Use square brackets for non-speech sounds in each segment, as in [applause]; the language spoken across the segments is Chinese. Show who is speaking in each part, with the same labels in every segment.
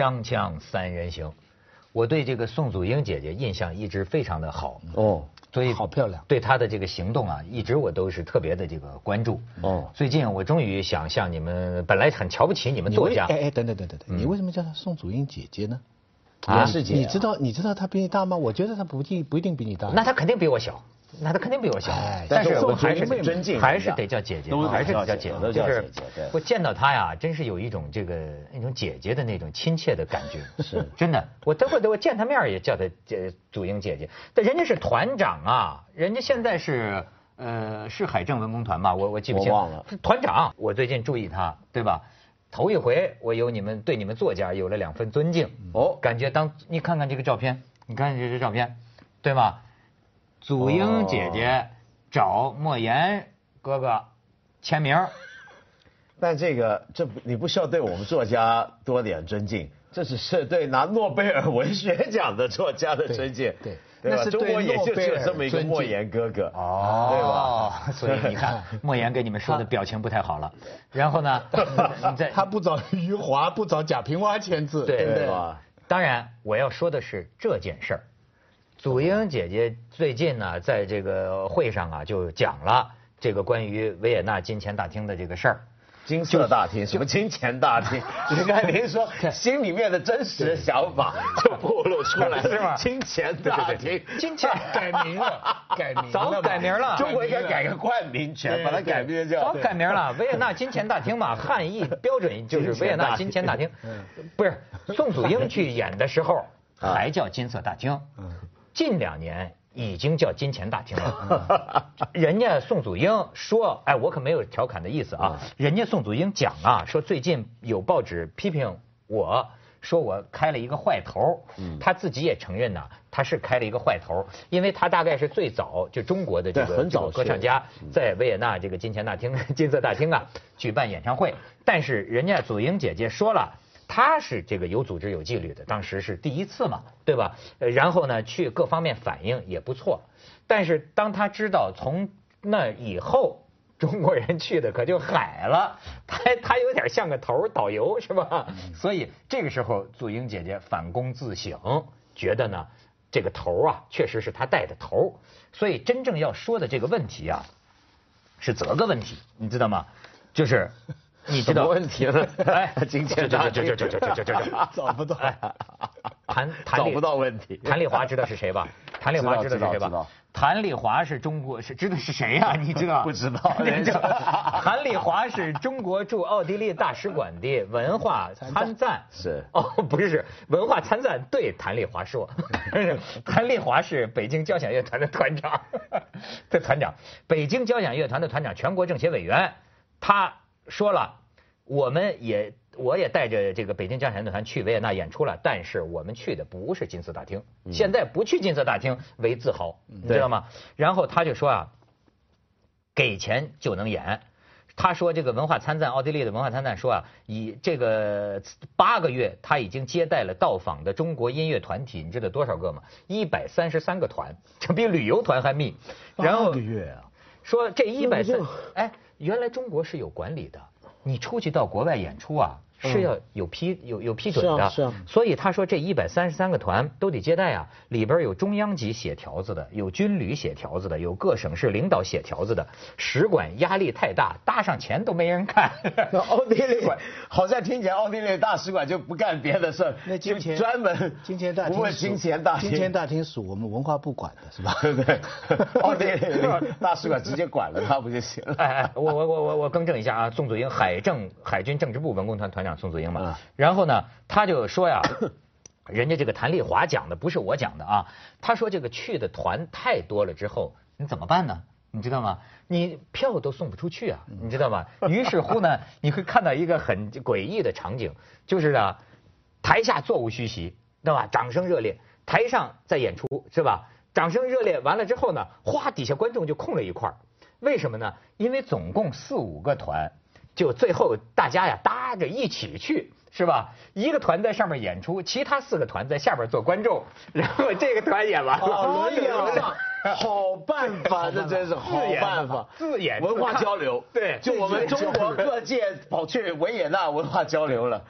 Speaker 1: 锵锵三人行，我对这个宋祖英姐姐印象一直非常的好哦，
Speaker 2: 所以好漂亮。
Speaker 1: 对她的这个行动啊，一直我都是特别的这个关注哦。最近我终于想向你们，本来很瞧不起你们作家，
Speaker 2: 哎哎，等等等等等，你为什么叫她宋祖英姐姐呢？啊，是姐，你知道你知道她比你大吗？我觉得她不一不一定比你大，
Speaker 1: 那她肯定比我小。那他肯定比我小，但是我还是尊敬，还是得叫姐姐，还是得叫姐姐，就是我见到她呀，真是有一种这个那种姐姐的那种亲切的感觉，[laughs] 是真的。我等会儿我见她面也叫她姐祖英姐姐，但人家是团长啊，人家现在是呃是海政文工团吧？我我记不清，
Speaker 2: 忘了。
Speaker 1: 团长，我最近注意他，对吧？头一回我有你们对你们作家有了两分尊敬哦，感觉当你看看这个照片，你看这这照片，对吧？祖英姐姐找莫言哥哥签名，[laughs]
Speaker 3: 但这个这你不需要对我们作家多点尊敬，[laughs] 这只是对拿诺贝尔文学奖的作家的尊敬，对对吧？中国也就只有这么一个莫言哥哥，哦，对吧？
Speaker 1: 所以你看，[laughs] 莫言给你们说的表情不太好了。然后呢，
Speaker 2: 他不找余华，不找贾平凹签字，
Speaker 1: 对吧？当然，我要说的是这件事儿。祖英姐姐最近呢，在这个会上啊，就讲了这个关于维也纳金钱大厅的这个事儿。
Speaker 3: 金色大厅，什么金钱大厅？[laughs] 你看您说 [laughs] 心里面的真实想法就暴露出来，[laughs] 是吧？金钱大厅，
Speaker 1: 金钱
Speaker 2: 改名了，改名
Speaker 1: 早改名了。
Speaker 3: 中国应该改个冠名权，把它改名叫。
Speaker 1: 早改名了，维也纳金钱大厅嘛，汉译标准就是维也纳金钱大厅。不是宋祖英去演的时候还叫金色大厅。近两年已经叫金钱大厅了。[laughs] 人家宋祖英说：“哎，我可没有调侃的意思啊。”人家宋祖英讲啊，说最近有报纸批评我说我开了一个坏头。他自己也承认呐，他是开了一个坏头，因为他大概是最早就中国的这个歌唱家在维也纳这个金钱大厅、[laughs] 金色大厅啊举办演唱会。但是人家祖英姐姐说了。他是这个有组织有纪律的，当时是第一次嘛，对吧？然后呢，去各方面反应也不错。但是当他知道从那以后中国人去的可就海了，他他有点像个头导游是吧？所以这个时候祖英姐姐反躬自省，觉得呢这个头啊确实是他带的头。所以真正要说的这个问题啊，是责个问题，你知道吗？就是。你知道
Speaker 3: 问题了？哎，[laughs] 金钱大
Speaker 1: 这这这这这这这这
Speaker 2: 找不到。
Speaker 1: 谭 [laughs] 谭
Speaker 3: 找不到问题。
Speaker 1: 谭丽华知道是谁吧？[laughs] 谭丽华知道是谁吧？谭丽华是中国是知道是谁呀？你知道？
Speaker 3: 不知道。
Speaker 1: 谭丽华是中国驻奥地利大使馆的文化参赞。
Speaker 3: 是。
Speaker 1: 哦，不是，文化参赞对谭丽华说。谭丽华是北京交响乐团的团长。这团长，北京交响乐团的团长，全国政协委员，他。说了，我们也我也带着这个北京交响乐团去维也纳演出了，但是我们去的不是金色大厅，现在不去金色大厅为自豪，你知道吗？然后他就说啊，给钱就能演。他说这个文化参赞，奥地利的文化参赞说啊，以这个八个月他已经接待了到访的中国音乐团体，你知道多少个吗？一百三十三个团，这比旅游团还密。
Speaker 2: 八个月啊！
Speaker 1: 说这一百三，哎。原来中国是有管理的，你出去到国外演出啊。是要有批有有批准的，
Speaker 2: 是啊，
Speaker 1: 所以他说这一百三十三个团都得接待啊，里边有中央级写条子的，有军旅写条子的，有各省市领导写条子的，使馆压力太大，搭上钱都没人看。
Speaker 3: 奥地利馆 [laughs] 好像听起来奥地利大使馆就不干别的事儿，
Speaker 2: 那金钱
Speaker 3: 专门
Speaker 2: 金钱大厅
Speaker 3: 金钱大
Speaker 2: 厅金钱大厅属我们文化部管的是吧？
Speaker 3: 对？[laughs] 奥地利大使馆直接管了他不就行了？哎
Speaker 1: 哎，我我我我我更正一下啊，宋祖英海政海军政治部文工团团长。宋祖英嘛，然后呢，他就说呀，[coughs] 人家这个谭丽华讲的不是我讲的啊，他说这个去的团太多了之后，你怎么办呢？你知道吗？你票都送不出去啊，你知道吗？于是乎呢，[laughs] 你会看到一个很诡异的场景，就是啊，台下座无虚席，对吧？掌声热烈，台上在演出是吧？掌声热烈完了之后呢，哗，底下观众就空了一块为什么呢？因为总共四五个团。就最后大家呀搭着一起去，是吧？一个团在上面演出，其他四个团在下边做观众，然后这个团演完了，轮流上，[laughs]
Speaker 3: 好办法，这真是好办法，
Speaker 1: 自演
Speaker 3: 文化交流。
Speaker 1: 对，
Speaker 3: 就我们中国各界跑去维也纳文化交流了，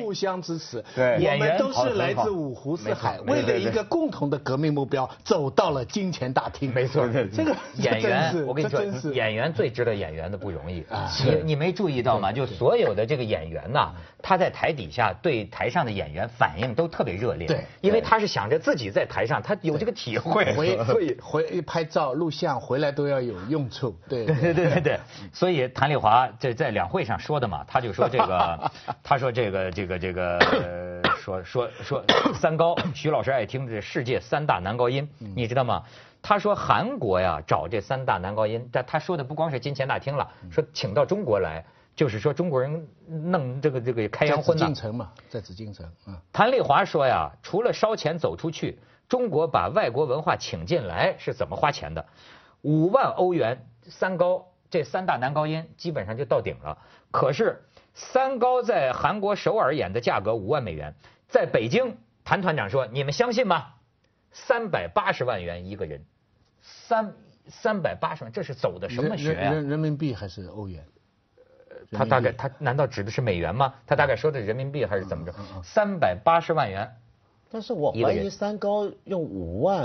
Speaker 2: 互相支持。
Speaker 3: 对，
Speaker 2: 我们都是来自五湖四海，为了一个共同的革命目标，走到了金钱大厅。
Speaker 1: 没错，
Speaker 2: 这个
Speaker 1: 演员，我跟你说，演员最值得演员的不容易。你你没注意到吗？就所有的这个演员呐，他在台底下对台上的演员反应都特别热烈。
Speaker 2: 对，
Speaker 1: 因为他是想着自己在台上，他有这个体会，
Speaker 2: 所以回拍照、录像回来都要有用处。[laughs] 对
Speaker 1: 对对对对，所以谭丽华在在两会上说的嘛，他就说这个，[laughs] 他说这个这个这个，[coughs] 说说说三高，[coughs] 徐老师爱听这世界三大男高音，你知道吗？他说韩国呀找这三大男高音，但他说的不光是金钱大厅了，说请到中国来，就是说中国人弄这个这个开洋荤
Speaker 2: 呐。在紫禁城嘛，在紫禁城
Speaker 1: 啊。谭丽华说呀，除了烧钱走出去。中国把外国文化请进来是怎么花钱的？五万欧元，三高这三大男高音基本上就到顶了。可是三高在韩国首尔演的价格五万美元，在北京，谭团长说：“你们相信吗？三百八十万元一个人，三三百八十万，这是走的什么学
Speaker 2: 呀？人人民币还是欧元？
Speaker 1: 他大概他难道指的是美元吗？他大概说的人民币还是怎么着？三百八十万元。”
Speaker 3: 但是我怀疑三高用五万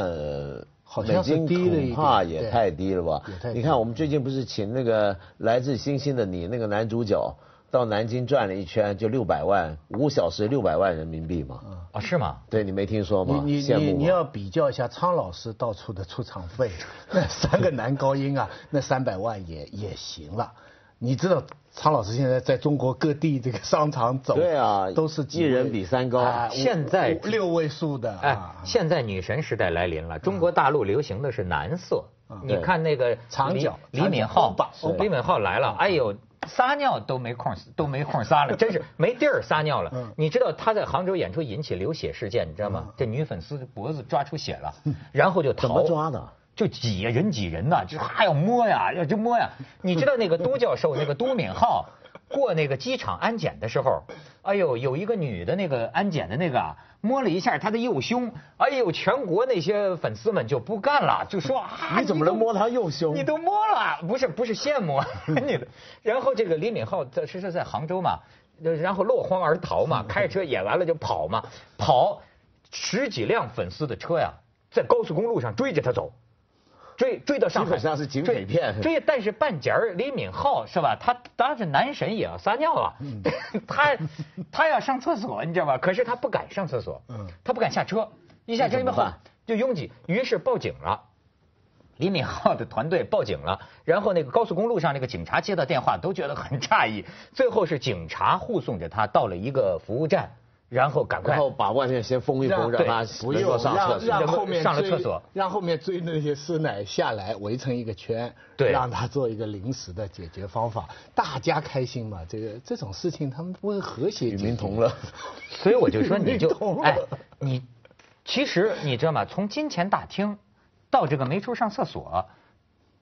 Speaker 2: 美金
Speaker 3: 恐怕也太低了吧？你看我们最近不是请那个来自星星的你那个男主角到南京转了一圈，就六百万五小时六百万人民币嘛？
Speaker 1: 啊，是吗？
Speaker 3: 对你没听说吗？
Speaker 2: 你你你你要比较一下苍老师到处的出场费，[laughs] 那三个男高音啊，那三百万也也行了。你知道苍老师现在在中国各地这个商场走，
Speaker 3: 对啊，
Speaker 2: 都是
Speaker 3: 一人比三高。
Speaker 1: 现在
Speaker 2: 六位数的，哎，
Speaker 1: 现在女神时代来临了。中国大陆流行的是男色，你看那个
Speaker 2: 长脚
Speaker 1: 李敏镐，李敏镐来了，哎呦，撒尿都没空都没空撒了，[laughs] 真是没地儿撒尿了。你知道他在杭州演出引起流血事件，你知道吗？这女粉丝脖子抓出血了，然后就逃。
Speaker 3: 怎么抓的？
Speaker 1: 就挤呀，人挤人呐，就还要摸呀，[laughs] 要就摸呀。你知道那个都教授 [laughs] 那个都敏浩过那个机场安检的时候，哎呦，有一个女的那个安检的那个摸了一下他的右胸，哎呦，全国那些粉丝们就不干了，就说 [laughs]
Speaker 3: 你怎么能摸他右胸？
Speaker 1: 你都摸了，不是不是羡慕你的。然后这个李敏镐在是是在杭州嘛，然后落荒而逃嘛，开着车演完了就跑嘛，跑十几辆粉丝的车呀，在高速公路上追着他走。追追到上海，
Speaker 3: 基本上是警匪片。
Speaker 1: 追，但是半截儿李敏镐是吧？他当然是男神也要撒尿啊，[laughs] 他他要上厕所，你知道吧？可是他不敢上厕所，他不敢下车，一下车以后就拥挤，于是报警了。李敏镐的团队报警了，然后那个高速公路上那个警察接到电话都觉得很诧异，最后是警察护送着他到了一个服务站。然后赶快，
Speaker 3: 然后把外面先封一封，让他
Speaker 2: 不用
Speaker 3: 上厕
Speaker 2: 所，让后面
Speaker 1: 上了厕所，
Speaker 2: 让后面追那些师奶下来围成一个圈，
Speaker 1: 对，
Speaker 2: 让他做一个临时的解决方法，大家开心嘛。这个这种事情他们不会和谐。与
Speaker 3: 民同乐，
Speaker 1: 所以我就说你就哎，你其实你知道吗？从金钱大厅到这个没处上厕所，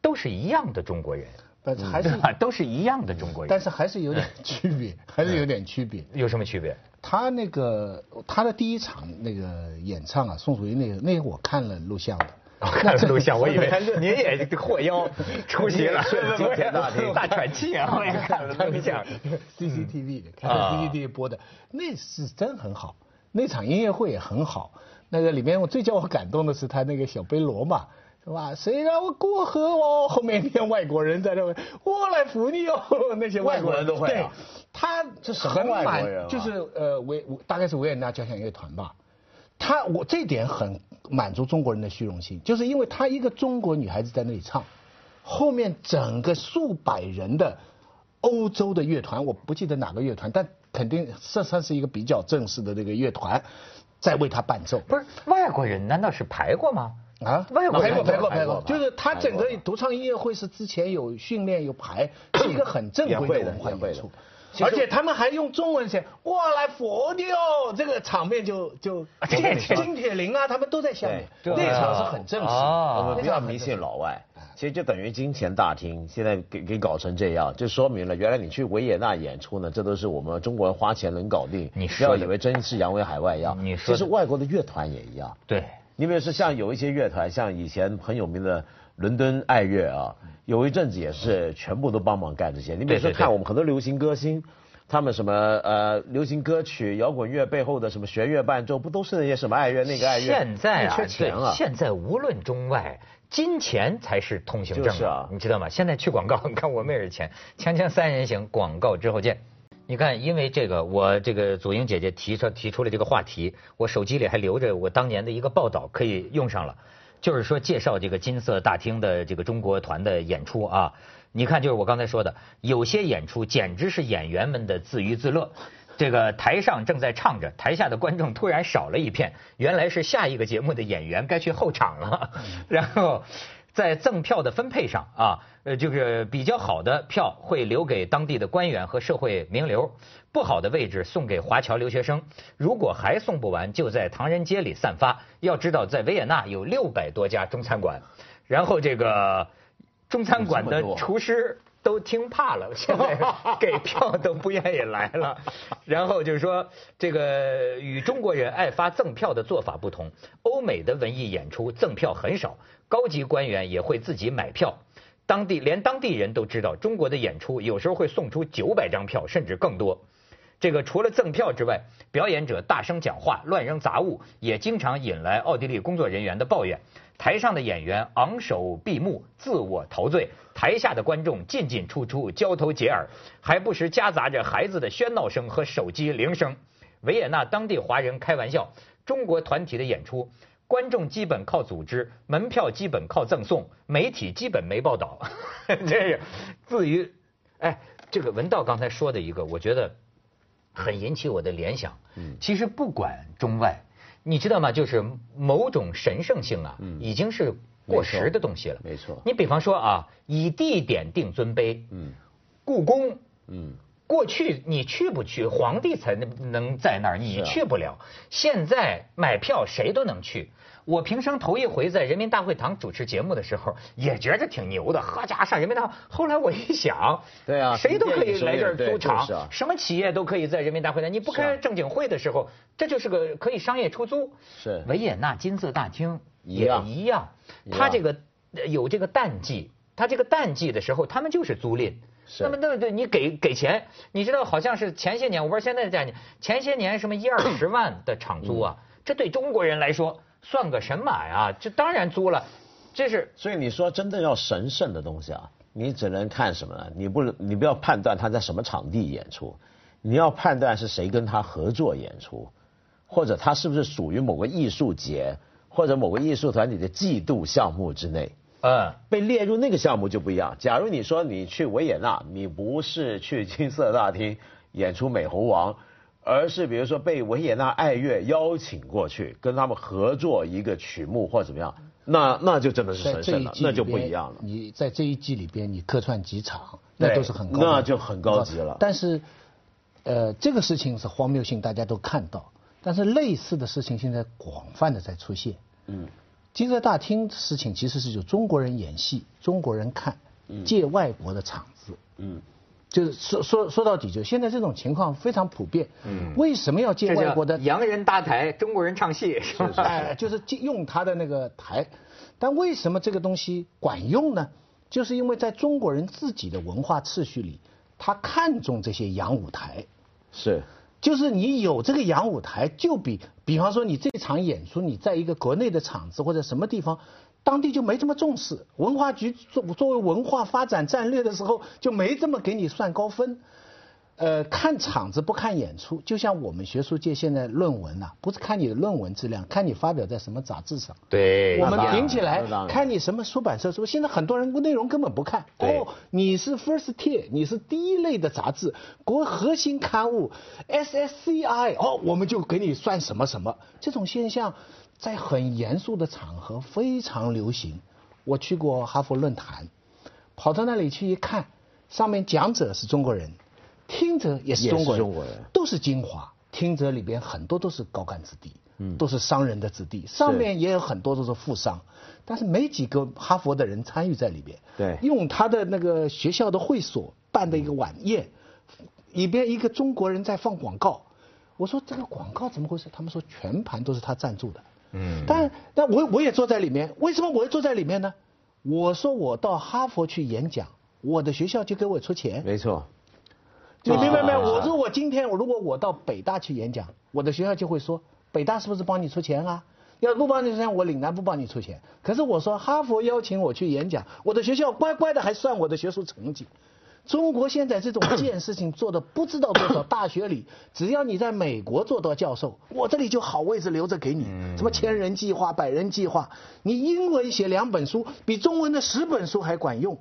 Speaker 1: 都是一样的中国人。
Speaker 2: 但是还是 [laughs]
Speaker 1: 都是一样的中国人，
Speaker 2: 但是还是有点区别，还是有点区别。
Speaker 1: 有什么区别？
Speaker 2: 他那个他的第一场那个演唱啊，宋祖英那个那个我看了录像的，
Speaker 1: 看了录像，[laughs] 我以为您也获邀出席了，[laughs] 今天大大喘气啊！[laughs] 我也看了录像
Speaker 2: ，CCTV 的，看 CCTV 播的，那是真很好，那场音乐会也很好。那个里面我最叫我感动的是他那个小背罗嘛。是吧？谁让我过河哦？[laughs] 后面那些外国人在这，我来扶你哦。[laughs] 那些
Speaker 3: 外国人都会
Speaker 2: 啊。他
Speaker 3: 这很满，
Speaker 2: 就是呃维大概是维也纳交响乐团吧。他我这点很满足中国人的虚荣心，就是因为他一个中国女孩子在那里唱，后面整个数百人的欧洲的乐团，我不记得哪个乐团，但肯定这算是一个比较正式的这个乐团，在为他伴奏。
Speaker 1: 不是外国人，难道是排过吗？
Speaker 2: 啊，
Speaker 1: 外国
Speaker 2: 排过排过排过，就是他整个独唱音乐会是之前有训练有排，是一个很正规的文化演出，而且他们还用中文写“我来佛的哦”，这个场面就就金铁林啊，他们都在下面，那场是很正式。
Speaker 3: 我们不要迷信老外，其实就等于金钱大厅现在给给搞成这样，就说明了原来你去维也纳演出呢，这都是我们中国人花钱能搞定，
Speaker 1: 你
Speaker 3: 不要以为真是扬威海外一样，其实外国的乐团也一样。
Speaker 1: 对。
Speaker 3: 你比如说像有一些乐团，像以前很有名的伦敦爱乐啊，有一阵子也是全部都帮忙干这些。你比如说看我们很多流行歌星，他们什么呃流行歌曲、摇滚乐背后的什么弦乐伴奏，不都是那些什么爱乐那个爱乐？
Speaker 1: 现在啊，
Speaker 3: 缺钱啊！
Speaker 1: 现在无论中外。金钱才是通行证啊，你知道吗？现在去广告，[laughs] 你看我们也是钱。锵锵三人行，广告之后见。你看，因为这个，我这个祖英姐姐提出提出了这个话题，我手机里还留着我当年的一个报道，可以用上了。就是说介绍这个金色大厅的这个中国团的演出啊。你看，就是我刚才说的，有些演出简直是演员们的自娱自乐。这个台上正在唱着，台下的观众突然少了一片，原来是下一个节目的演员该去候场了。[laughs] 然后，在赠票的分配上啊，呃，就是比较好的票会留给当地的官员和社会名流，不好的位置送给华侨留学生。如果还送不完，就在唐人街里散发。要知道，在维也纳有六百多家中餐馆，然后这个中餐馆的厨师。都听怕了，现在 [laughs] 给票都不愿意来了。然后就是说，这个与中国人爱发赠票的做法不同，欧美的文艺演出赠票很少，高级官员也会自己买票。当地连当地人都知道，中国的演出有时候会送出九百张票，甚至更多。这个除了赠票之外，表演者大声讲话、乱扔杂物，也经常引来奥地利工作人员的抱怨。台上的演员昂首闭目，自我陶醉；台下的观众进进出出，交头接耳，还不时夹杂着孩子的喧闹声和手机铃声。维也纳当地华人开玩笑：中国团体的演出，观众基本靠组织，门票基本靠赠送，媒体基本没报道。[laughs] 这是至于，哎，这个文道刚才说的一个，我觉得很引起我的联想。嗯，其实不管中外。你知道吗？就是某种神圣性啊，已经是过时的东西了。
Speaker 3: 没错。
Speaker 1: 你比方说啊，以地点定尊卑。嗯。故宫。嗯。过去你去不去，皇帝才能能在那儿，你去不了。现在买票谁都能去。我平生头一回在人民大会堂主持节目的时候，也觉着挺牛的。哈家上人民大会，后来我一想，
Speaker 3: 对啊，
Speaker 1: 谁都可以来这儿租场，什么企业都可以在人民大会堂。你不开正经会的时候，这就是个可以商业出租。
Speaker 3: 是。
Speaker 1: 维也纳金色大厅也一样，它这个有这个淡季，它这个淡季的时候，他们就是租赁。
Speaker 3: 是。
Speaker 1: 那么那对你给给钱，你知道好像是前些年，我不知道现在的价钱，前些年什么一二十万的场租啊，这对中国人来说。算个神马呀！这当然租了，这是。
Speaker 3: 所以你说真的要神圣的东西啊，你只能看什么呢？你不，你不要判断他在什么场地演出，你要判断是谁跟他合作演出，或者他是不是属于某个艺术节或者某个艺术团体的季度项目之内。嗯。被列入那个项目就不一样。假如你说你去维也纳，你不是去金色大厅演出《美猴王》。而是比如说被维也纳爱乐邀请过去跟他们合作一个曲目或怎么样，那那就真的是神圣了，那就不一样了。
Speaker 2: 你在这一季里边你客串几场，那都是很高，
Speaker 3: 那就很高级了。
Speaker 2: 但是，呃，这个事情是荒谬性，大家都看到。但是类似的事情现在广泛的在出现。嗯，金色大厅的事情其实是有中国人演戏，中国人看，借外国的场子。嗯。就是说说说到底，就现在这种情况非常普遍。嗯，为什么要借外国的？
Speaker 1: 洋人搭台，中国人唱戏，[laughs] 是
Speaker 2: 吧？哎，就是借用他的那个台。但为什么这个东西管用呢？就是因为在中国人自己的文化次序里，他看重这些洋舞台。
Speaker 3: 是。
Speaker 2: 就是你有这个洋舞台，就比比方说你这场演出，你在一个国内的场子或者什么地方。当地就没这么重视，文化局作作为文化发展战略的时候就没这么给你算高分。呃，看场子不看演出，就像我们学术界现在论文呐，不是看你的论文质量，看你发表在什么杂志上。
Speaker 1: 对，
Speaker 2: 我们顶起来看你什么出版社说。现在很多人内容根本不看。哦，你是 first tier，你是第一类的杂志，国核心刊物，SSCI，哦，我们就给你算什么什么。这种现象。在很严肃的场合非常流行。我去过哈佛论坛，跑到那里去一看，上面讲者是中国人，听者也是中国人，都是精华。听者里边很多都是高干子弟，嗯，都是商人的子弟。上面也有很多都是富商，但是没几个哈佛的人参与在里边。
Speaker 3: 对，
Speaker 2: 用他的那个学校的会所办的一个晚宴，里边一个中国人在放广告。我说这个广告怎么回事？他们说全盘都是他赞助的。嗯，但那我我也坐在里面，为什么我会坐在里面呢？我说我到哈佛去演讲，我的学校就给我出钱。
Speaker 3: 没错，
Speaker 2: 你明白没有？我说我今天我如果我到北大去演讲，我的学校就会说，北大是不是帮你出钱啊？要不帮你出钱，我岭南不帮你出钱。可是我说哈佛邀请我去演讲，我的学校乖乖的还算我的学术成绩。中国现在这种贱事情做的不知道多少，大学里 [laughs] 只要你在美国做到教授，我这里就好位置留着给你。什么千人计划、百人计划，你英文写两本书比中文的十本书还管用。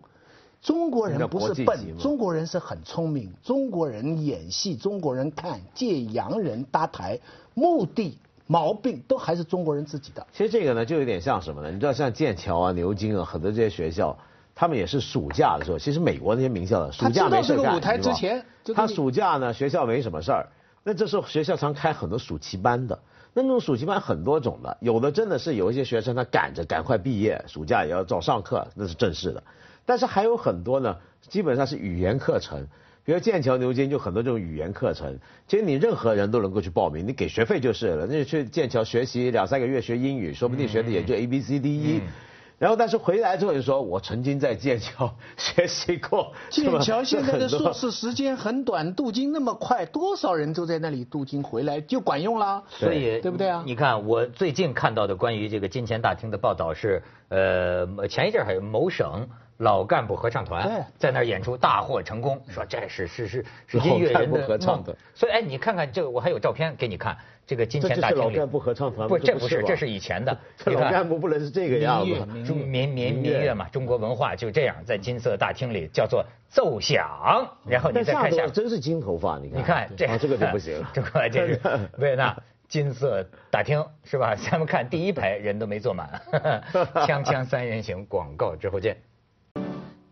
Speaker 2: 中国人不是笨，中国人是很聪明。中国人演戏，中国人看借洋人搭台，目的。毛病都还是中国人自己的。
Speaker 3: 其实这个呢，就有点像什么呢？你知道，像剑桥啊、牛津啊，很多这些学校，他们也是暑假的时候。其实美国那些名校的暑假没事干，
Speaker 2: 舞台之前，
Speaker 3: 他暑假呢，学校没什么事儿。那这时候学校常开很多暑期班的。那那种暑期班很多种的，有的真的是有一些学生他赶着赶快毕业，暑假也要早上课，那是正式的。但是还有很多呢，基本上是语言课程。比如剑桥、牛津就很多这种语言课程，其实你任何人都能够去报名，你给学费就是了。那去剑桥学习两三个月学英语，说不定学的也就 A B C D E。然后但是回来之后就说，我曾经在剑桥学习过。
Speaker 2: 剑桥现在的 [laughs] 硕士时间很短，镀金那么快，多少人都在那里镀金回来就管用啦。
Speaker 1: 所以
Speaker 2: 对不对啊？
Speaker 1: 你看我最近看到的关于这个金钱大厅的报道是，呃，前一阵还有某省。老干部合唱团在那儿演出大获成功，说这是是是是音乐人的梦。所以哎，你看看这个，我还有照片给你看。这个金钱大厅里，
Speaker 3: 老干部合唱团
Speaker 1: 不，这不是，这是以前的。[laughs]
Speaker 3: 老干部不能是这个样子。
Speaker 1: 中民民民乐嘛，中国文化就这样，在金色大厅里叫做奏响。然后你再看下，
Speaker 3: 真是金头发，你看。
Speaker 1: 你看这
Speaker 3: 这个就不行。[laughs]
Speaker 1: 这个这是维也纳金色大厅是吧？咱们看第一排人都没坐满。[laughs] 锵锵三人行，广告之后见。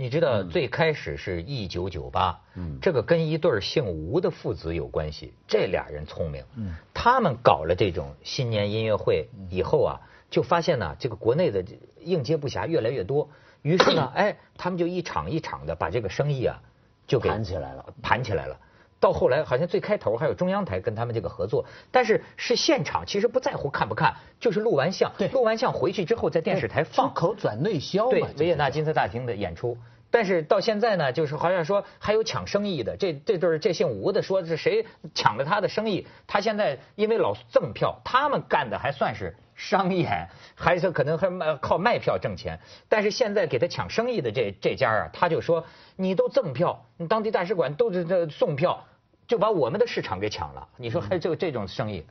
Speaker 1: 你知道最开始是一九九八，这个跟一对姓吴的父子有关系。这俩人聪明，他们搞了这种新年音乐会以后啊，就发现呢，这个国内的应接不暇越来越多。于是呢，[coughs] 哎，他们就一场一场的把这个生意啊，就给
Speaker 3: 盘起来了，
Speaker 1: 盘起来了。到后来好像最开头还有中央台跟他们这个合作，但是是现场，其实不在乎看不看，就是录完像，录完像回去之后在电视台放
Speaker 2: 口转内销
Speaker 1: 对，维也纳金色大厅的演出。但是到现在呢，就是好像说还有抢生意的，这这对这姓吴的说是谁抢了他的生意？他现在因为老赠票，他们干的还算是商演，还是可能还卖靠卖票挣钱。但是现在给他抢生意的这这家啊，他就说你都赠票，你当地大使馆都是这送票，就把我们的市场给抢了。你说还这这种生意？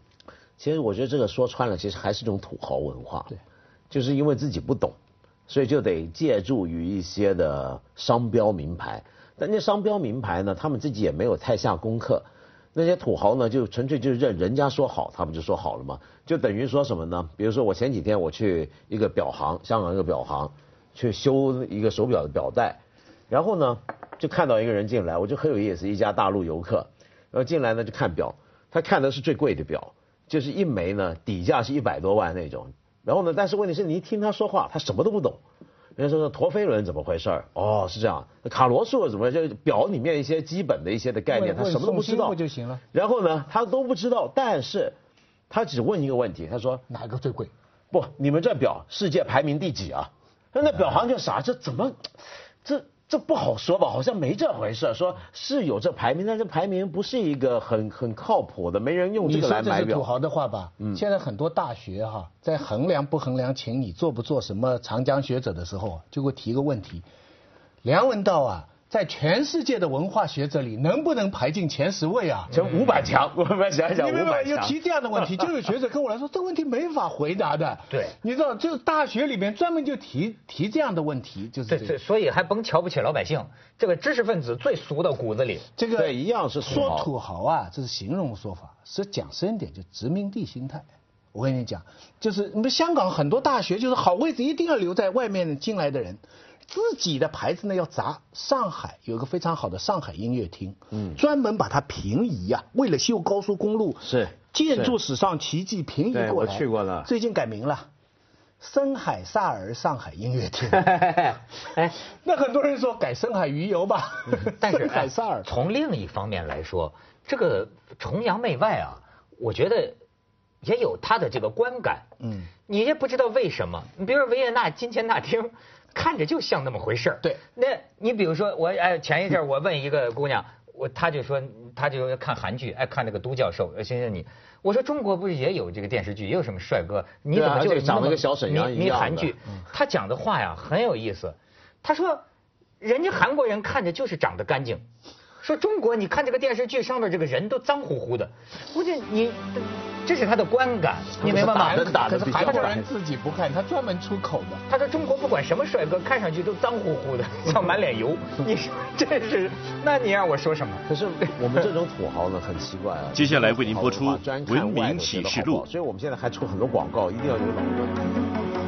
Speaker 3: 其实我觉得这个说穿了，其实还是一种土豪文化，对，就是因为自己不懂。所以就得借助于一些的商标名牌，但那商标名牌呢，他们自己也没有太下功课。那些土豪呢，就纯粹就认人家说好，他们就说好了嘛。就等于说什么呢？比如说我前几天我去一个表行，香港一个表行，去修一个手表的表带，然后呢，就看到一个人进来，我就很有意思，一家大陆游客，然后进来呢就看表，他看的是最贵的表，就是一枚呢底价是一百多万那种。然后呢？但是问题是你一听他说话，他什么都不懂。人家说说陀飞轮怎么回事哦，是这样。卡罗素怎么就表里面一些基本的一些的概念，他什么都不知道。
Speaker 2: 就行了。
Speaker 3: 然后呢，他都不知道，但是他只问一个问题，他说
Speaker 2: 哪个最贵？
Speaker 3: 不，你们这表世界排名第几啊？那表行就傻，这怎么这？这不好说吧？好像没这回事。说是有这排名，但这排名不是一个很很靠谱的，没人用这个来买表。
Speaker 2: 这是土豪的话吧？现在很多大学哈，在衡量不衡量，请你做不做什么长江学者的时候，就会提个问题：梁文道啊。在全世界的文化学者里，能不能排进前十位啊？
Speaker 3: 前五百强，我们想想五百
Speaker 2: 强。有提这样的问题，就 [laughs] 有学者跟我来说，这个问题没法回答的。
Speaker 1: 对，
Speaker 2: 你知道，就是大学里面专门就提提这样的问题，就是。
Speaker 1: 对，所以还甭瞧不起老百姓，这个知识分子最俗到骨子里。
Speaker 2: 这个
Speaker 3: 一样是
Speaker 2: 说土豪啊，这是形容说法，是讲深点，就殖民地心态。我跟你讲，就是你们香港很多大学，就是好位置一定要留在外面进来的人。自己的牌子呢要砸，上海有个非常好的上海音乐厅，嗯，专门把它平移呀，为了修高速公路，
Speaker 3: 是
Speaker 2: 建筑史上奇迹平移过
Speaker 3: 来。我去过了，
Speaker 2: 最近改名了，深海萨尔上海音乐厅。[laughs] 哎，那很多人说改深海鱼油吧，
Speaker 1: 但是
Speaker 2: 深海萨尔。
Speaker 1: 从另一方面来说，这个崇洋媚外啊，我觉得也有他的这个观感。嗯，你也不知道为什么。你比如说维也纳金钱大厅，看着就像那么回事儿。
Speaker 2: 对，
Speaker 1: 那你比如说我哎，前一阵我问一个姑娘，我她就说她就看韩剧，爱看那个都教授。星星你，我说中国不是也有这个电视剧，也有什么帅哥？你怎么就
Speaker 3: 长得跟小沈阳一样
Speaker 1: 韩剧，他讲的话呀很有意思。他说，人家韩国人看着就是长得干净。说中国，你看这个电视剧上面这个人都脏乎乎的，估计你，这是他的观感，你明白吗？
Speaker 2: 可是韩国人自己不看，他专门出口的。
Speaker 1: 他说中国不管什么帅哥，看上去都脏乎乎的，[laughs] 像满脸油。[laughs] 你说这是？那你让我说什么？
Speaker 3: 可是我们这种土豪呢，很奇怪啊。[laughs]
Speaker 4: 接下来为您播出《文明启示录》，
Speaker 3: 所以我们现在还出很多广告，一定要有老公。